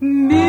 Bir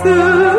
ediyor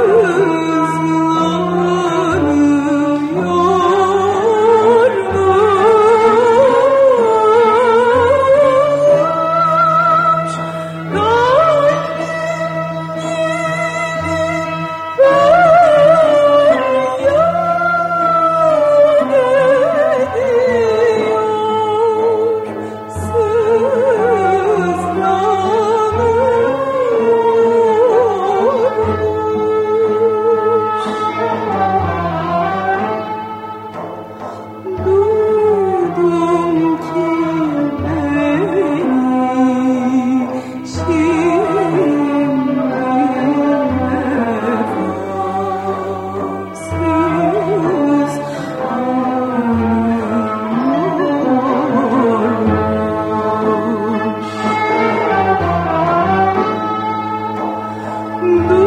anıyormuş.